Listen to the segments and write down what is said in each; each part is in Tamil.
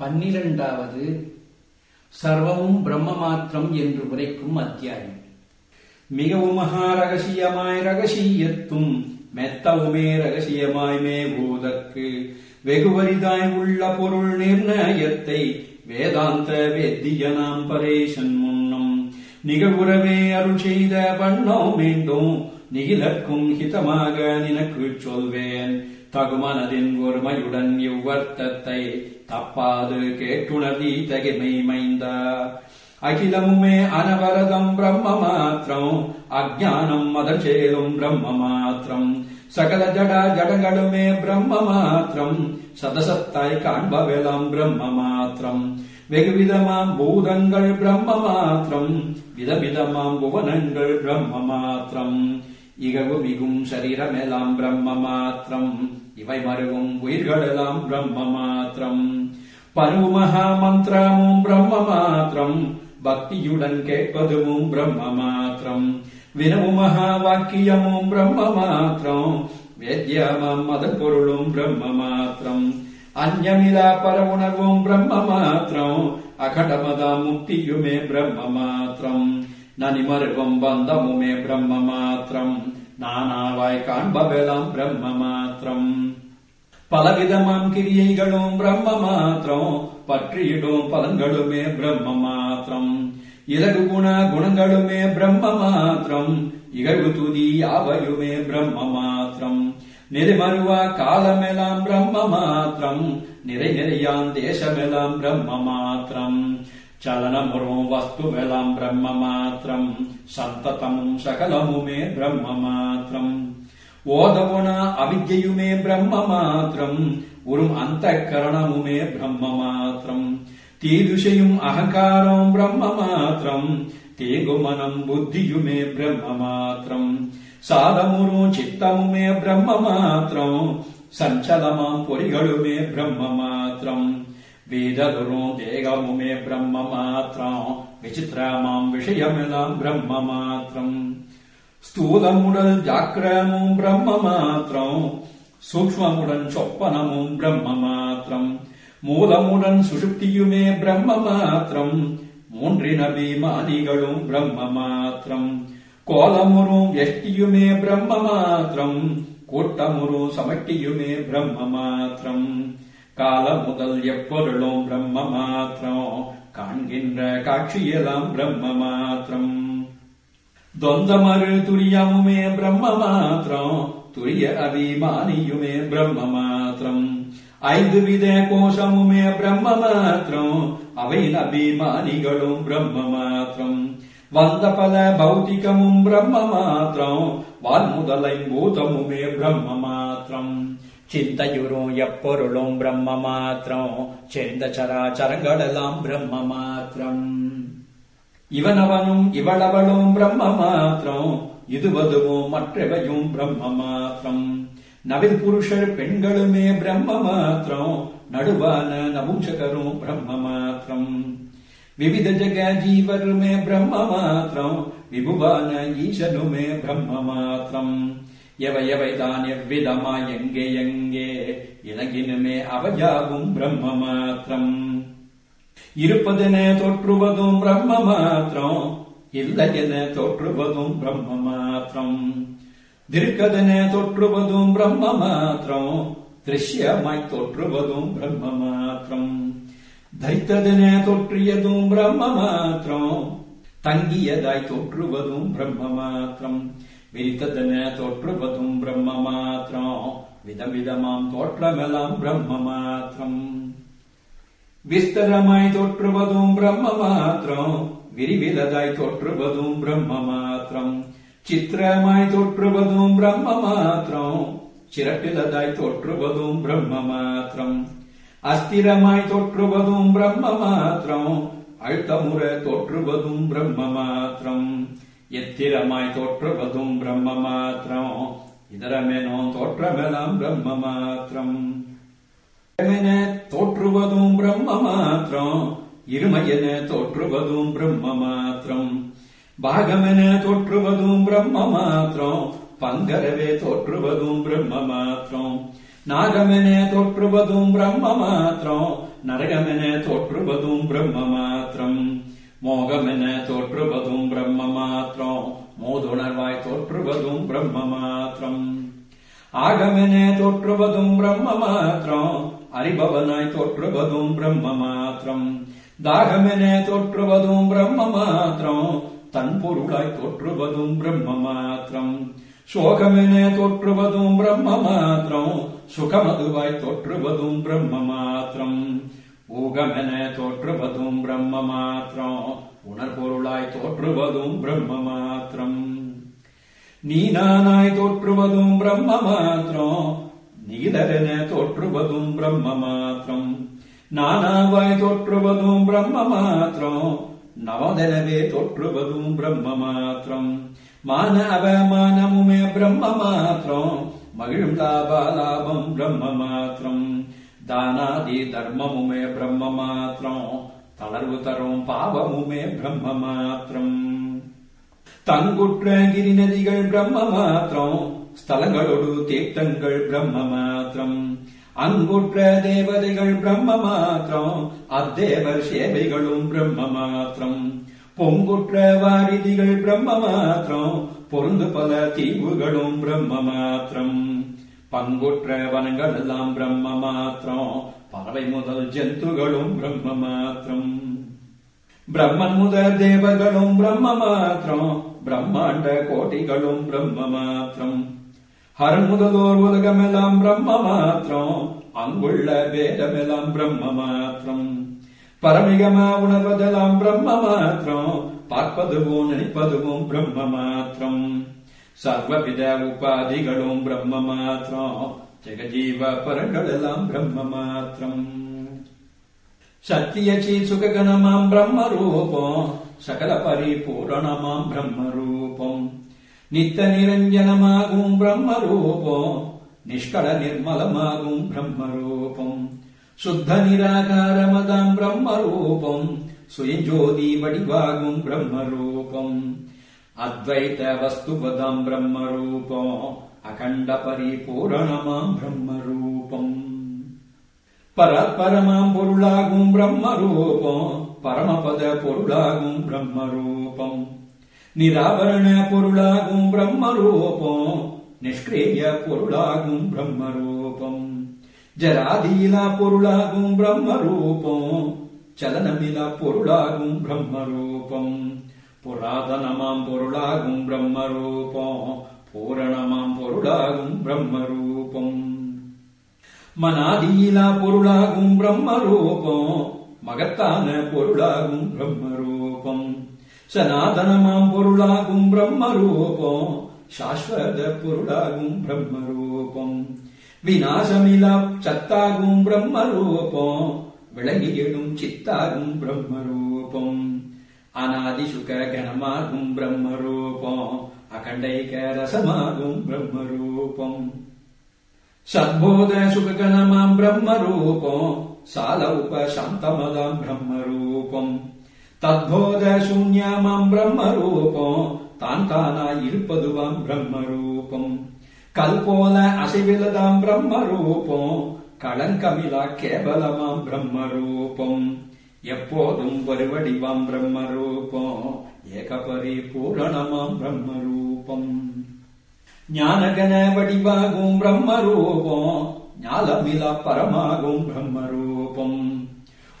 பன்னிரண்டாவது சர்வமும் பிரம்ம மாத்திரம் என்று உரைக்கும் அத்தியாயம். மிகவும் மகா ரகசியமாய் ரகசியத்தும் மெத்தவுமே ரகசியமாய் மேபூதற்கு வெகுவரிதாய் உள்ள பொருள் நிர்ணயத்தை வேதாந்த வேத்தியனாம் பரேசன் முன்னும் நிகழ்வுறவே அருள் செய்த வண்ணோ மீண்டும் நிகிலக்கும் ஹிதமாக நினக்கு சொல்வேன். தகுமனதின் ஒருமையுடன் இவ்வர்த்தத்தை தப்பாது கேட்டுணர்தி தகிமை மைந்தா. அகிலமுமே அனவரதம் பிரம்ம மாத்திரம் அஜானம் மதச்சேலும் பிரம்ம மாத்திரம் சகல ஜட ஜடங்களுமே பிரம்ம மாத்திரம் சதசத்தாய் காண்பவெல்லாம் பிரம்ம மாத்திரம் வெகுவிதமாம் பூதங்கள் பிரம்ம மாத்திரம் விதவிதமாம் புவனங்கள் பிரம்ம மாத்திரம் இகவு மிகும் சரீரமெல்லாம் பிரம்ம மாத்திரம். இவை மருகும் உயிர்களெல்லாம் பிரம்ம மாத்திரம். பருமகா மந்திரமும் பிரம்ம மாத்திரம். பக்தியுடன் கேட்பதுவும் பிரம்ம மாத்திரம். வினவு மகா வாக்கியமும் பிரம்ம மாத்திரம். வேத்தியமாம் மதன் பொருளும் பிரம்ம மாத்திரம். அந்யமிலா பரவுணர்வும் பிரம்ம மாத்திரம். அகடமதா முக்தியுமே பிரம்ம மாத்திரம். நனிமருகும் பந்தமுமே பிரம்ம மாத்திரம் நானாவாய் காண்பவெல்லாம் பிரம்ம மாத்திரம் பலவிதமாம் கிரியைகளும் பிரம்ம மாத்திரம் பற்றியிடும் பலன்களுமே பிரம்ம மாத்திரம் இலகு குண குணங்களுமே பிரம்ம மாத்திரம் இகழ்வு துதி யாவையுமே பிரம்ம மாத்திரம் நெறிமருவா காலமெல்லாம் பிரம்ம மாத்திரம் நிறை நிறையான் தேசமெல்லாம் பிரம்ம மாத்திரம் చలనమురం వస్తు వెలం బ్రహ్మ మాత్రం సంతతం సకలము మే బ్రహ్మ మాత్రం ఓదమున అవిద్యయు మే బ్రహ్మ మాత్రం ఉరుం అంతఃకరణము మే బ్రహ్మ మాత్రం తీదృశయం అహంకారం బ్రహ్మ మాత్రం తేగుమనం బుద్ధియు మే బ్రహ్మ మాత్రం సాధమురు చిత్తము మే బ్రహ్మ మాత్రం సంచలమాం పొరిగడు మే బ్రహ్మ మాత్రం वेदगुरो देहमुमे विचित्रामाम् विषयमिदम् ब्रह्ममात्रम्। माम् विषयमिलाम् ब्रह्म मात्रम् स्थूलमुणन् जाग्रणुम् ब्रह्ममात्रम्। सूक्ष्ममुडन् स्वप्पनमु ब्रह्ममात्रम्। मूलमुदन् सुषुप्युमे ब्रह्ममात्रम्। मून् बीमालिगुम् ब्रह्ममात्रम्। कोलमुरु व्यष्टियुमे ब्रह्ममात्रम्। कोटमुरु समष्टियुमे ब्रह्ममात्रम्। கால முதல் எப்பொருளும் பிரம்ம மாத்திரம் காண்கின்ற காட்சியெல்லாம் பிரம்ம மாத்திரம் தொந்தமறு துரியமுமே பிரம்ம மாத்திரம் துரிய அபிமானியுமே பிரம்ம மாத்திரம் ஐந்து வித கோஷமுமே பிரம்ம மாத்திரம் அவை அபிமானிகளும் பிரம்ம மாத்திரம் வந்த பல பௌத்திகமும் பிரம்ம மாத்திரம் வான்முதலை பூதமுமே பிரம்ம மாத்திரம் சிந்தையுறும் எப்பொருளும் பிரம்ம மாத்திரம். சேர்ந்த சராச்சரங்கள் எல்லாம் பிரம்ம மாத்திரம். இவனவனும் இவளவளும் பிரம்ம மாத்திரம். இதுவதுவும் மற்றவையும் பிரம்ம மாத்திரம். நவில் புருஷர் பெண்களுமே பிரம்ம மாத்திரம். நடுவான நபும்சகரும் பிரம்ம மாத்திரம். விவித ஜக ஜீவருமே பிரம்ம மாத்திரம். விபுவான ஈசனுமே பிரம்ம மாத்திரம். எவை எவைதான் எவ்விதமா எங்கே எங்கே? இலகினுமே அவையாவும் பிரம்ம மாத்திரம். இருப்பதென தோற்றுவதும் பிரம்ம மாத்திரம் இல்லையென தோற்றுவதும் பிரம்ம மாத்திரம். திருக்கதென தோற்றுவதும் பிரம்ம மாத்திரம் திருஷ்யமாய் தோற்றுவதும் பிரம்ம மாத்திரம். தரித்ததென தோற்றியதும் பிரம்ம மாத்திரம் தங்கியதாய் தோற்றுவதும் பிரம்ம மாத்திரம். விரித்ததென தோற்றுவதும் பிரம்ம மாத்திரம் விதவிதமாம் தோற்றமெல்லாம் பிரம்ம மாத்திரம் விஸ்தரமாய் தோற்றுவதும் பிரம்ம மாத்திரம் விரிவிததாய் தோற்றுவதும் பிரம்ம மாத்திரம் சித்திரமாய் தோற்றுவதும் பிரம்ம மாத்திரம் சிறப்பிலதாய் தோற்றுவதும் பிரம்ம மாத்திரம் அஸ்திரமாய் தோற்றுவதும் பிரம்ம மாத்திரம் அழுத்தமுற தோற்றுவதும் பிரம்ம மாத்திரம் எத்திரமாய் தோற்றுவதும் பிரம்ம மாத்திரம். இதரமெனோ தோற்றமெல்லாம் பிரம்ம மாத்திரம். தோற்றுவதும் பிரம்ம மாத்திரம்? இருமையென தோற்றுவதும் பிரம்ம மாத்திரம். பாகமென தோற்றுவதும் பிரம்ம மாத்திரம். பங்கரவே தோற்றுவதும் பிரம்ம மாத்திரம். நாகமென தோற்றுவதும் பிரம்ம மாத்திரம். நரகமென தோற்றுவதும் பிரம்ம மாத்திரம். மோகமென தோற்றுவதும் பிரம்ம மாத்திரம் மோதுணர்வாய் தோற்றுவதும் பிரம்ம மாத்திரம் ஆகமென தோற்றுவதும் பிரம்ம மாத்திரம் அறிபவனாய் தோற்றுவதும் பிரம்ம மாத்திரம் தாகமென தோற்றுவதும் பிரம்ம மாத்திரம் தன் பொருளாய் தோற்றுவதும் பிரம்ம மாத்திரம் சோகமென தோற்றுவதும் பிரம்ம மாத்திரம் சுகமதுவாய் தோற்றுவதும் பிரம்ம மாத்திரம் ஊகமென தோற்றுவதும் பிரம்ம மாத்திரம் உணர்பொருளாய் தோற்றுவதும் பிரம்ம மாத்திரம் நீ நானாய் தோற்றுவதும் பிரம்ம மாத்திரம் நீலரென தோற்றுவதும் பிரம்ம மாத்திரம் நானாவாய் தோற்றுவதும் பிரம்ம மாத்திரம் நவதெனவே தோற்றுவதும் பிரம்ம மாத்திரம் மான அவமானமுமே பிரம்ம மாத்திரம் மகிழும் லாபாலாபம் பிரம்ம மாத்திரம் தானாதி தர்மமுமே பிரம்ம மாத்திரம் தளர்வு தரும் பாவமுமே பிரம்ம மாத்திரம் தங்குற்ற கிரி நதிகள் பிரம்ம மாத்திரம் ஸ்தலங்களோடு தீர்த்தங்கள் பிரம்ம மாத்திரம் அங்குற்ற தேவதைகள் பிரம்ம மாத்திரம் அத்தேவர் சேவைகளும் பிரம்ம மாத்திரம் பொங்குற்ற வாரிதிகள் பிரம்ம மாத்திரம் பொருந்து பல தீவுகளும் பிரம்ம மாத்திரம் பங்குற்ற வனங்கள் எல்லாம் பிரம்ம மாத்திரம் பறவை முதல் ஜந்துகளும் பிரம்ம மாத்திரம் பிரம்மன் முதல் தேவர்களும் பிரம்ம மாத்திரம் பிரம்மாண்ட கோட்டிகளும் பிரம்ம மாத்திரம் ஹர் முதலோர் உலகமெல்லாம் பிரம்ம மாத்திரம் அங்குள்ள வேதமெல்லாம் பிரம்ம மாத்திரம் பரமிகமா உணர்வதெல்லாம் பிரம்ம மாத்திரம் பார்ப்பதுவும் நினைப்பதுவும் பிரம்ம மாத்திரம் சர்வவித உபாதிகளும் பிரம்ம மாத்திரம் ஜெகஜீவ பரங்கள் எல்லாம் பிரம்ம மாத்திரம் சத்தியச்சி சுககணமாம் பிரம்ம ரூபம் சகல பரிபூரணமாம் பிரம்ம ரூபம் நித்த நிரஞ்சனமாகும் பிரம்ம ரூபம் நிஷ்கல நிர்மலமாகும் பிரம்ம ரூபம் சுத்த நிராகாரமதாம் பிரம்ம ரூபம் சுயஜோதி வடிவாகும் பிரம்ம ரூபம் அத்வைத வஸ்துவதாம் பிரம்ம ரூபம் அகண்ட பரிபூரணமாம் பிரம்ம ரூபம் பரப்பரமாம் பொருளாகும் பிரம்ம ரூபம் பரமபத பொருளாகும் பிரம்ம ரூபம் நிராபரண பொருளாகும் பிரம்ம ரூபம் நிஷ்கிரிய பொருளாகும் பிரம்ம ரூபம் ஜராதீலா பொருளாகும் பிரம்ம ரூபம் சலனமிலா பொருளாகும் பிரம்ம ரூபம் புராதனமாம் பொருளாகும் பிரம்ம ரூபம் பூரணமாம் பொருளாகும் பிரம்ம ரூபம் மனாதீலா பொருளாகும் பிரம்ம ரூபம் மகத்தான பொருளாகும் பிரம்ம ரூபம் சனாதனமாம் பொருளாகும் பிரம்ம ரூபம் சாஸ்வத பொருளாகும் பிரம்ம ரூபம் விநாசமிலா சத்தாகும் பிரம்ம ரூபம் விளங்கியிடும் சித்தாகும் பிரம்ம ரூபம் அநாதி கணமாகும் பிரம்ம ரூபம் அகண்டைக ரசமாகும் பிரம்ம ரூபம் சத்போத சுககணமாம் பிரம்ம ரூபம் சால உபசாந்தமதாம் பிரம்ம ரூபம் தத்போத சூன்யமாம் பிரம்ம ரூபம் தான் தானாய் இருப்பதுவாம் பிரம்ம ரூபம் கல்போல அசைவிலதாம் பிரம்ம ரூபம் களங்கமிலா கேவலமாம் பிரம்ம ரூபம் எப்போதும் வருவடிவாம் பிரம்ம ரூபம் ஏகபரி பூரணமாம் பிரம்ம ரூபம் ஞானகன வடிவாகும் பிரம்ம ரூபம் ஞாலமிலா பரமாகும் பிரம்ம ரூபம்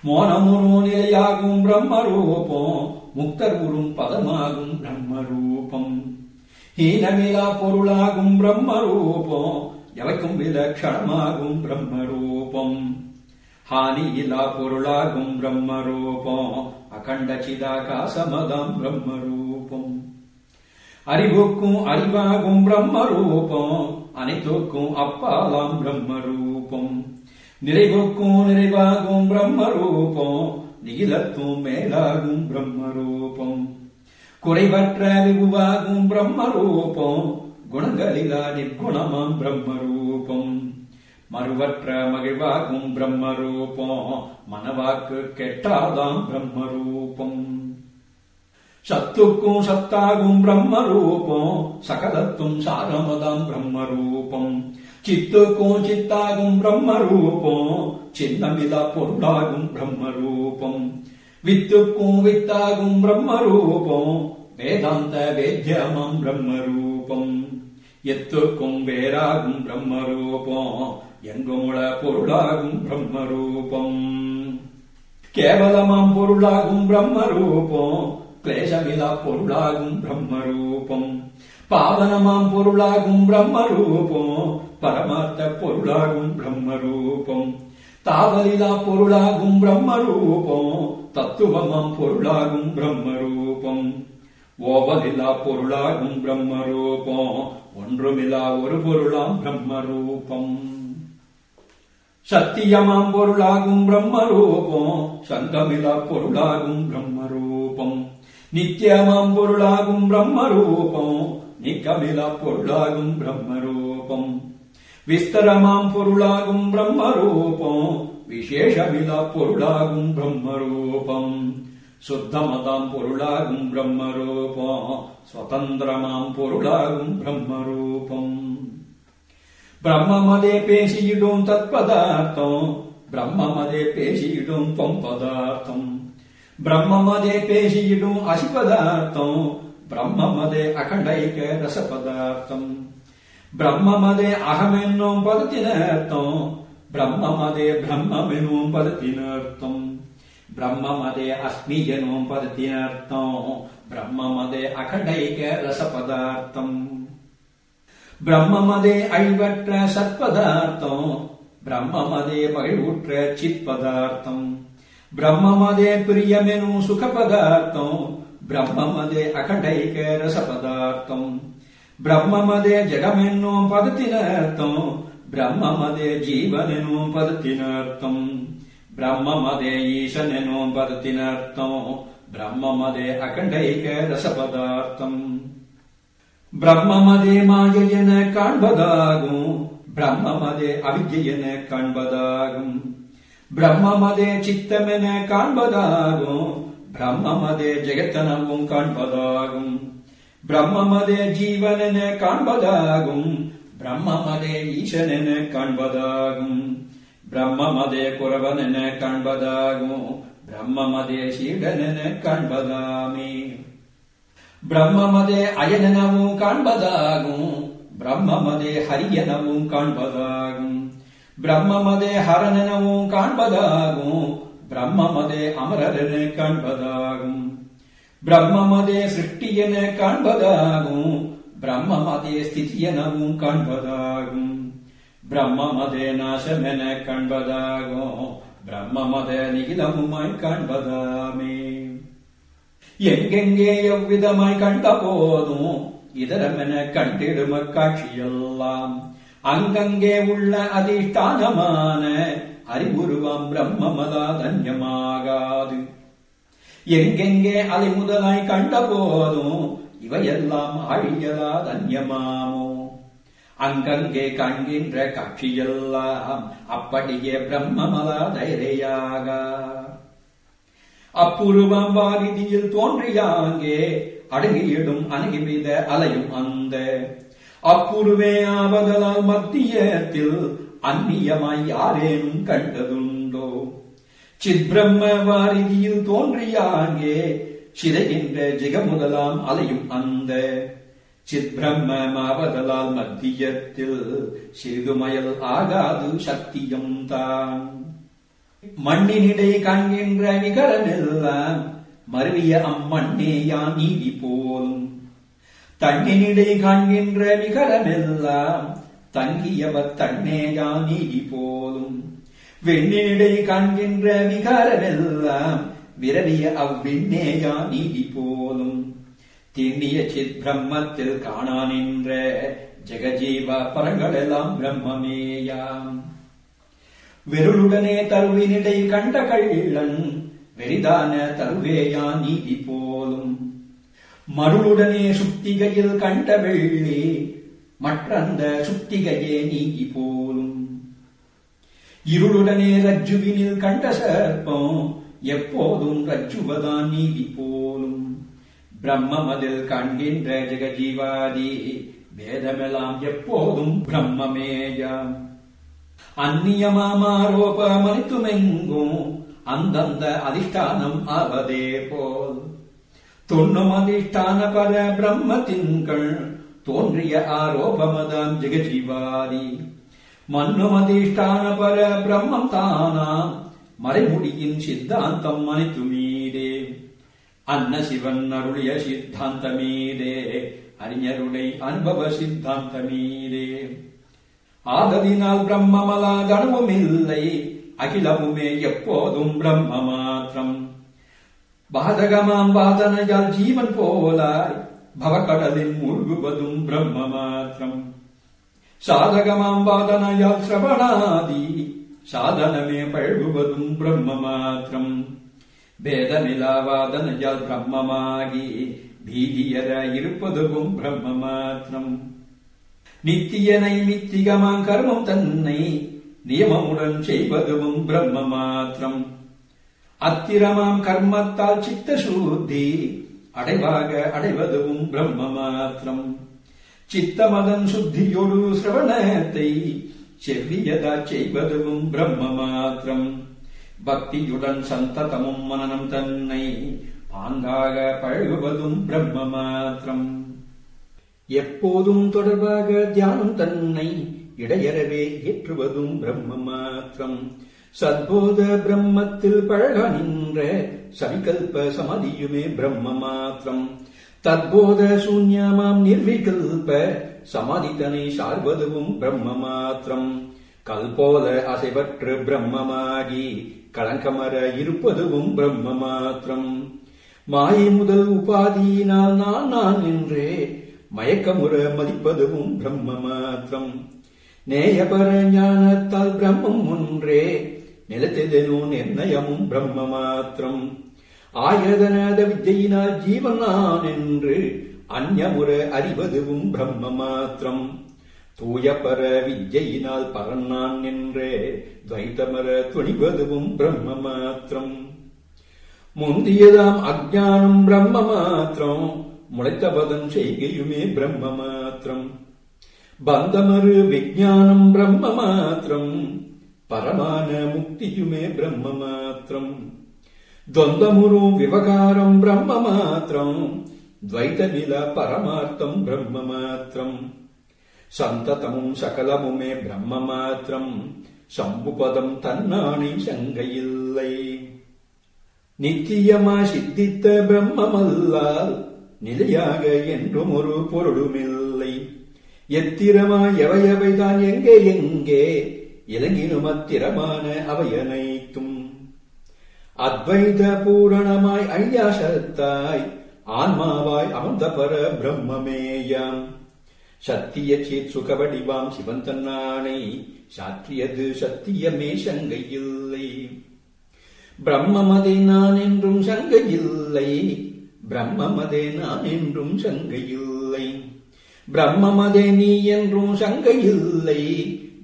மோனமுரு நிலையாகும் பிரம்ம ரூபம் முக்தர் குரும் பதமாகும் பிரம்ம ரூபம் ஹீனமிலா பொருளாகும் பிரம்ம ரூபம் எவைக்கும் விலக்ஷணமாகும் பிரம்ம ரூபம் ஹானியிலா பொருளாகும் பிரம்ம ரூபம் அகண்ட சிதாகாசமதாம் பிரம்ம ரூபம் அறிவுக்கும் அறிவாகும் பிரம்ம ரூபம் அனைத்துக்கும் அப்பாலாம் பிரம்ம ரூபம் நிறைவுக்கும் நிறைவாகும் பிரம்ம ரூபம் நிகிலத்தும் மேலாகும் பிரம்ம ரூபம் குறைவற்ற விபுவாகும் பிரம்ம ரூபம் குணங்களிலா நிர்குணமாம் பிரம்ம ரூபம் மறுவற்ற மகிழ்வாகும் பிரம்ம ரூபம் மனவாக்கு கெட்டாதாம் பிரம்ம ரூபம் சத்துக்கும் சத்தாகும் பிரம்ம ரூபம் சகலத்தும் சாரமதாம் பிரம்ம ரூபம் சித்துக்கும் சித்தாகும் பிரம்ம ரூபம் சின்னமிலா பொருளாகும் பிரம்ம ரூபம் வித்துக்கும் வித்தாகும் பிரம்ம ரூபம் வேதாந்த வேத்தியமாம் பிரம்ம ரூபம் எத்துக்கும் வேறாகும் பிரம்ம ரூபம் எங்குமுள பொருளாகும் பிரம்ம ரூபம் கேவலமாம் பொருளாகும் பிரம்ம ரூபம் கிளேசமிலா பொருளாகும் பிரம்ம ரூபம் பாவனமாம் பொருளாகும் பிரம்ம ரூபம் பரமார்த்த பொருளாகும் பிரம்ம ரூபம் தாவலிலா பொருளாகும் பிரம்ம ரூபம் தத்துவமாம் பொருளாகும் பிரம்ம ரூபம் ஓவலிலா பொருளாகும் பிரம்ம ரூபம் ஒன்றுமில்லா ஒரு பொருளாம் பிரம்ம ரூபம் சத்தியமாம் பொருளாகும் பிரம்ம ரூபம் சங்கமிலா பொருளாகும் பிரம்ம ரூபம் நித்தியமாம் பொருளாகும் பிரம்ம ரூபம் நிக்கமிலா பொருளாகும் பிரம்ம ரூபம் விஸ்தரமாம் பொருளாகும் பிரம்ம ரூபம் விசேஷமிலா பொருளாகும் பிரம்ம ரூபம் சுத்தமதாம் பொருளாகும் பிரம்ம ரூபம் சுதந்திரமாம் பொருளாகும் பிரம்ம ரூபம் பிரம்மமதே பேசியிடும் தத்பதார்த்தம் பிரம்மமதே பேசியிடும் தொம் பதார்த்தம் பிரம்மமதே பேசியிடும் அசிபதார்த்தம் பிரம்மமதே அகண்டைக ரசபதார்த்தம் பிரம்மமதே அகமென்னும் பதத்தினர்த்தம் பிரம்மமதே பிரம்மெனும் பதத்தினர்த்தம் பிரம்மமதே அஸ்மி எனும் பதத்தினர்த்தம் பிரம்மமதே அழிவற்ற சத்பதார்த்தம். பிரம்மமதே மகிழ்வுற்ற சித் பதார்த்தம் பிரம்மமதே பிரியமெனும் சுக பதார்த்தம் பிரம்மமதே அகடைக ரச பதார்த்தம் பிரம்மமதே ஜெகமென்னும் பதத்தினர்த்தம். பிரம்மமதே ஜீவனெனும் பதத்தினர்த்தம். பிரம்மமதே ஈசனெனும் பதத்தினர்த்தம். பிரம்மமதே அகண்டைக ரச பதார்த்தம் பிரம்மமதே மாயையென காண்பதாகும் பிரம்மமதே அவித்யென காண்பதாகும் பிரம்மமதே சித்தமென காண்பதாகும் பிரம்மமதே ஜெகத்தனவும் காண்பதாகும் பிரம்மமதே ஜீவனென காண்பதாகும் பிரம்மமதே ஈசனென காண்பதாகும் பிரம்மமதே குரவனென காண்பதாகும் பிரம்மமதே சீடனென காண்பதாமே பிரம்மமதே அயனனவும் காண்பதாகும் பிரம்மமதே ஹரியனவும் காண்பதாகும் பிரம்மமதே ஹரனனவும் காண்பதாகும் பிரம்மமதே அமரரென காண்பதாகும் பிரம்மமதே சிருஷ்டியென காண்பதாகும் பிரம்மமதே ஸ்திதியெனவும் காண்பதாகும் பிரம்மமதே நாசமென காண்பதாகும் பிரம்மமதே நிகிலமுமாய் காண்பதாமே எங்கெங்கே எவ்விதமாய் கண்ட போதும்? இதரமென கண்டிடும் காட்சியெல்லாம். அங்கங்கே உள்ள அதிஷ்டானமான அறிவுருவம் பிரம்மமதா தன்யமாகாது. எங்கெங்கே அலை முதலாய் கண்ட போதும்? இவையெல்லாம் அழியதா தன்யமாமோ? அங்கங்கே காண்கின்ற காட்சியெல்லாம் அப்படியே பிரம்மமலா தைரையாக அப்புருவம் வாரிதியில் தோன்றியாங்கே அடங்கியிடும் அணுகிவித அலையும் அந்த. அப்புருவே ஆவதலால் மத்தியத்தில் அந்நியமாய் யாரேனும் கண்டதுண்டோ? சித்பிரம்ம வாரிதியில் தோன்றியாங்கே சிதைகின்ற ஜெகமுதலாம் அலையும் அந்த. சித்பிரம்மமாவதலால் மத்தியத்தில் சிறிதுமயல் ஆகாது சத்தியம் தான். மண்ணினிடை காண்கின்ற நிகரமெல்லாம் மருவிய அம்மண்ணேயா நீதி போலும். தண்ணினிடை காண்கின்ற நிகரமெல்லாம் தங்கியவர் தன்னேயா நீதி போலும். வெண்ணினிடை காண்கின்ற விகாரமெல்லாம் விரவிய அவ்விண்ணேயா நீதி போலும். திண்ணிய சித் பிரம்மத்தில் காணான் என்ற ஜெகஜீவ பரங்களெல்லாம் பிரம்மமேயாம் வெருளுடனே தருவினிடை கண்ட கள்ளன் வெறிதான தருவேயா நீதி போலும். மருளுடனே சுத்திகையில் கண்ட வெள்ளி மற்றந்த சுத்திகையே நீதி போலும். இருளுடனே ரஜ்ஜுவினில் கண்ட சர்ப்பம் எப்போதும் ரஜ்ஜுவதான் நீதி போலும். பிரம்ம மதில் காண்கின்ற ஜெகஜீவாதி வேதமெல்லாம் எப்போதும் பிரம்மமேயாம். அந்நியமாரோபமனித்துமெங்கும் அந்தந்த அதிஷ்டானம் ஆவதே போல் தொன்னும் அதிஷ்டான பர பிரம்மத்தின்கள் தோன்றிய ஆரோபமதாம் ஜெகஜீவாதி மன்னும் அதிஷ்டான பர பிரம்மம் தானாம் மறைமுடியின் சித்தாந்தம் அனைத்து மீதே அன்ன சிவன் அருளிய சித்தாந்தமீதே அறிஞருடைய அனுபவ சித்தாந்தமீதே ஆததினால் பிரம்மமலாதனவும் இல்லை அகிலமுமே எப்போதும் பிரம்ம மாத்திரம் பாதகமாம் வாதனையால் ஜீவன் போலாய். பவக்கடலில் மூழ்குவதும் பிரம்ம மாத்திரம் சாதகமாம் வாதனையால் சிரவணாதி. சாதனமே பழகுவதும் பிரம்ம மாத்திரம் வேதமிலா வாதனையால் பிரம்மமாகி. பீதியர இருப்பதுவும் பிரம்ம மாத்திரம் நித்தியனை மித்திகமாம் கர்மம் தன்னை நியமமுடன் செய்வதுவும் பிரம்ம மாத்திரம் அத்திரமாம் கர்மத்தால் சித்த சூத்தி அடைவாக அடைவதுவும் பிரம்ம மாத்திரம் சித்தமதன் சுத்தியொடு சிரவணத்தை செவ்வியதா செய்வதுவும் பிரம்ம மாத்திரம் பக்தியுடன் சந்ததமும் மனனம் தன்னை பாங்காக பழகுவதும் பிரம்ம மாத்திரம் எப்போதும் தொடர்பாக தியானம் தன்னை இடையறவே ஏற்றுவதும் பிரம்ம மாத்திரம். சத்போத பிரம்மத்தில் பழக நின்ற சவிகல்ப சமதியுமே பிரம்ம மாத்திரம். தற்போத சூன்யமாம் நிர்விகல்ப சமாதித்தனை சார்வதுவும் பிரம்ம மாத்திரம். கல்போல அசைவற்று பிரம்மமாகி களங்கமர இருப்பதுவும் பிரம்ம மாத்திரம். மாயை முதல் உபாதியினால் நான் நான் என்றே மயக்கமுற மதிப்பதுவும் பிரம்ம மாத்திரம். நேயபர ஞானத்தால் பிரம்மம் ஒன்றே நிலத்திலெனோ நிர்ணயமும் பிரம்ம மாத்திரம். ஆயதனத வித்தையினால் ஜீவன் நான் என்று அந்நமுற அறிவதுவும் பிரம்ம மாத்திரம். தூயபர வித்யினால் பரன் நான் என்றே துவைத்தமர துணிவதுவும் பிரம்ம மாத்திரம். முந்தியதாம் அஜானம் பிரம்ம மாத்திரம். മുളച്ചപദം ചെയ്യുമേ ബ്രഹ്മമാത്രം. ബന്ധമൊരു വിജ്ഞാനം ബ്രഹ്മമാത്രം. പരമാന മുക്തിയുമേ ബ്രഹ്മമാത്രം. ദ്വന്ദ്മുറു വിവകാരം ബ്രഹ്മമാത്രം. ദ്വൈതനില പരമാർത്ഥം ബ്രഹ്മമാത്രം. സന്തതമും സകലമുമേ ബ്രഹ്മമാത്രം. ശംഭുപദം തന്നാണി ശങ്കയില്ലേ. നിത്യമാ സിദ്ധിത്ത ബ്രഹ്മമല്ല நிலையாக என்றும் ஒரு பொருளுமில்லை. எத்திரமாய் எவையவைதான் எங்கே எங்கே இலங்கினும் அத்திரமான அவையனைத்தும். அத்வைத பூரணமாய் ஐயாசத்தாய் ஆன்மாவாய் அமர்ந்த பர பிரம்மமேயாம். சத்திய சீத் சுக வடிவாம் சிவன் தன்னானை சாற்றியது சத்தியமே சங்கை இல்லை நான் என்றும் சங்கை இல்லை பிரம்மமதே நான் என்றும் சங்கையில்லை. பிரம்மமதே நீ என்றும் சங்கையில்லை.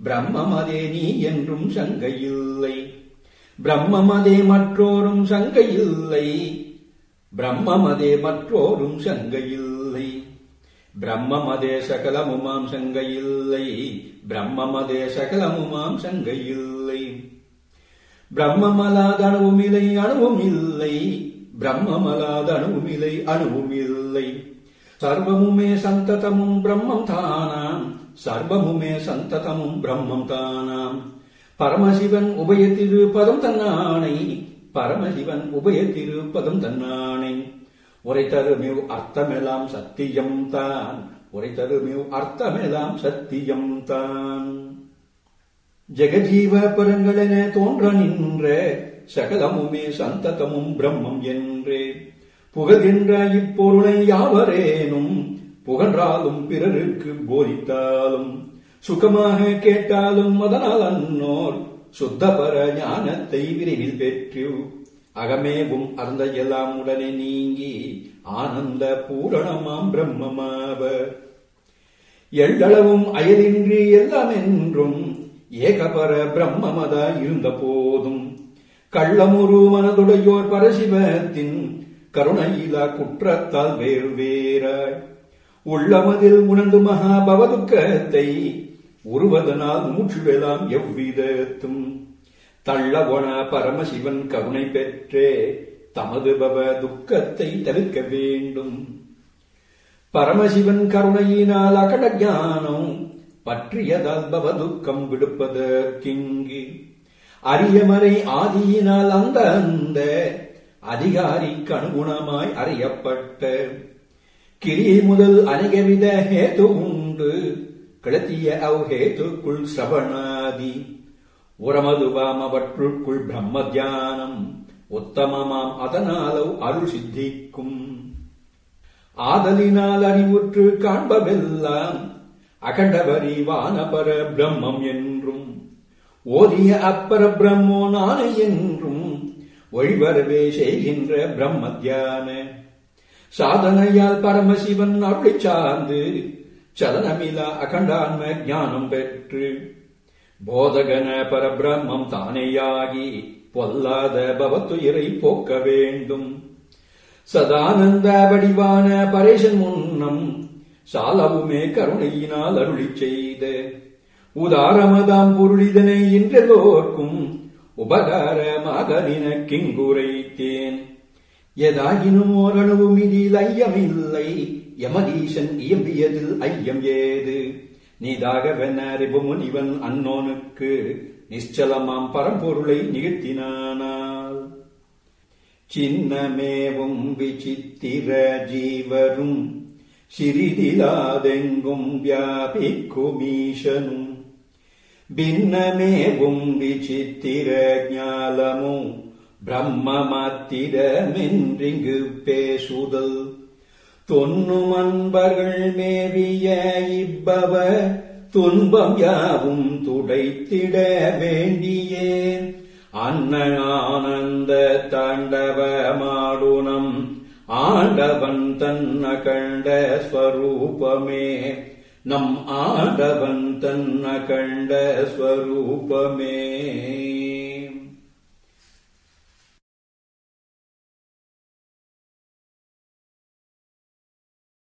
பிரம்மமதே நீ என்றும் சங்கையில்லை. பிரம்மமதே மற்றோரும் சங்கையில்லை. பிரம்மமதே மற்றோரும் சங்கையில்லை. பிரம்மமதே சகலமுமாம் சங்கையில்லை. பிரம்மமதே சகலமுமாம் சங்கையில்லை. பிரம்மமலாத அணுவும் இல்லை அணுவும் இல்லை பிரம்மமலாத அணுவுமில்லை. அணுவுமில்லை சர்வமுமே சந்ததமும் பிரம்மம் தானாம். சர்வமுமே சந்ததமும் பிரம்மம் தானாம். பரமசிவன் உபயத்திரு பதம் தன்னானை. பரமசிவன் உபயத்திரு பதம் தன்னானை. உரை தருமிவ் அர்த்தமெல்லாம் சத்தியம் தான். உரை தருமிவ் அர்த்தமெல்லாம் சத்தியம் தான். ஜெகஜீவ பரங்களென தோன்ற நின்ற சகலமுமே சந்ததமும் பிரம்மம் என்றே. புகழ்கின்ற இப்பொருளை யாவரேனும் புகன்றாலும் பிறருக்கு போதித்தாலும் சுகமாக கேட்டாலும் அதனால் அன்னோர் சுத்தபர ஞானத்தை விரைவில் பெற்று அகமேவும் அந்த எல்லாம் உடனே நீங்கி ஆனந்த பூரணமாம் பிரம்மமாவ எள்ளளவும் அயலின்றி எல்லாம் என்றும் ஏகபர பிரம்மமதா இருந்த போதும் கள்ளமுரு மனதுடையோர் பரசிவத்தின் கருணையிலா குற்றத்தால் வேறு வேறாய். உள்ளமதில் உணர்ந்து மகாபவதுக்கத்தை உருவதனால் மூச்சுவெல்லாம் எவ்விதத்தும். தள்ளவொண பரமசிவன் கருணை பெற்றே தமது பவ துக்கத்தை தவிர்க்க வேண்டும். பரமசிவன் கருணையினால் அகட ஞானம் பற்றியதால் பவ துக்கம் விடுப்பதற்கிங்கு. அரியமறை ஆதியினால் அந்த அந்த அதிகாரிக்கு அனுகுணமாய் அறியப்பட்ட. கிரியை முதல் அநேகவித ஹேது உண்டு. கிளத்திய அவ் ஹேதுக்குள் சிரவணாதி உரமதுவாம் அவற்றுக்குள் பிரம்ம தியானம் உத்தமமாம் அதனாலவ் அருள் சித்திக்கும். ஆதலினால் அறிவுற்று காண்பவெல்லாம் அகண்டவரி வானபர பிரம்மம் என்றும். ஓதிய அப்பர பிரம்மோ நானே என்றும் வழிவரவே செய்கின்ற பிரம்ம தியான சாதனையால் பரமசிவன் அருளை சார்ந்து சலனமிலா அகண்டான்ம ஞானம் பெற்று போதகன பரபிரம்மம் தானேயாகி பொல்லாத பவத்துயிரை போக்க வேண்டும். சதானந்த வடிவான பரேசன் முன்னம் சாலவுமே கருணையினால் அருளி செய்த உதாரமதாம் பொருளிதனை இன்றெல்லோர்க்கும் உபகாரமாக நினக்கிங்குரைத்தேன் எதாகினும் ஓரளவும் இதில் ஐயமில்லை யமதீசன் இயம்பியதில் ஐயம் ஏது? நீதாகவென இவன் அன்னோனுக்கு நிச்சலமாம் பரம்பொருளை நிகழ்த்தினானால். சின்னமேவும் விசித்திர ஜீவரும் சிறிதிலாதெங்கும் வியாபிக்குமீசனும் பின்னமேவும் விசித்திர ஞாலமும் பிரம்மமாத்திரமென்றிங்கு பேசுதல் தொன்னும் அன்பர்கள் மேவிய இப்பவ துன்பம் யாவும் துடைத்திட வேண்டியேன் அன்ன ஆனந்த தாண்டவமாடுனம் ஆண்டவன் தன்ன கண்ட ஸ்வரூபமே। நம் ஆடவன் தன்ன கண்ட ஸ்வரூபமே.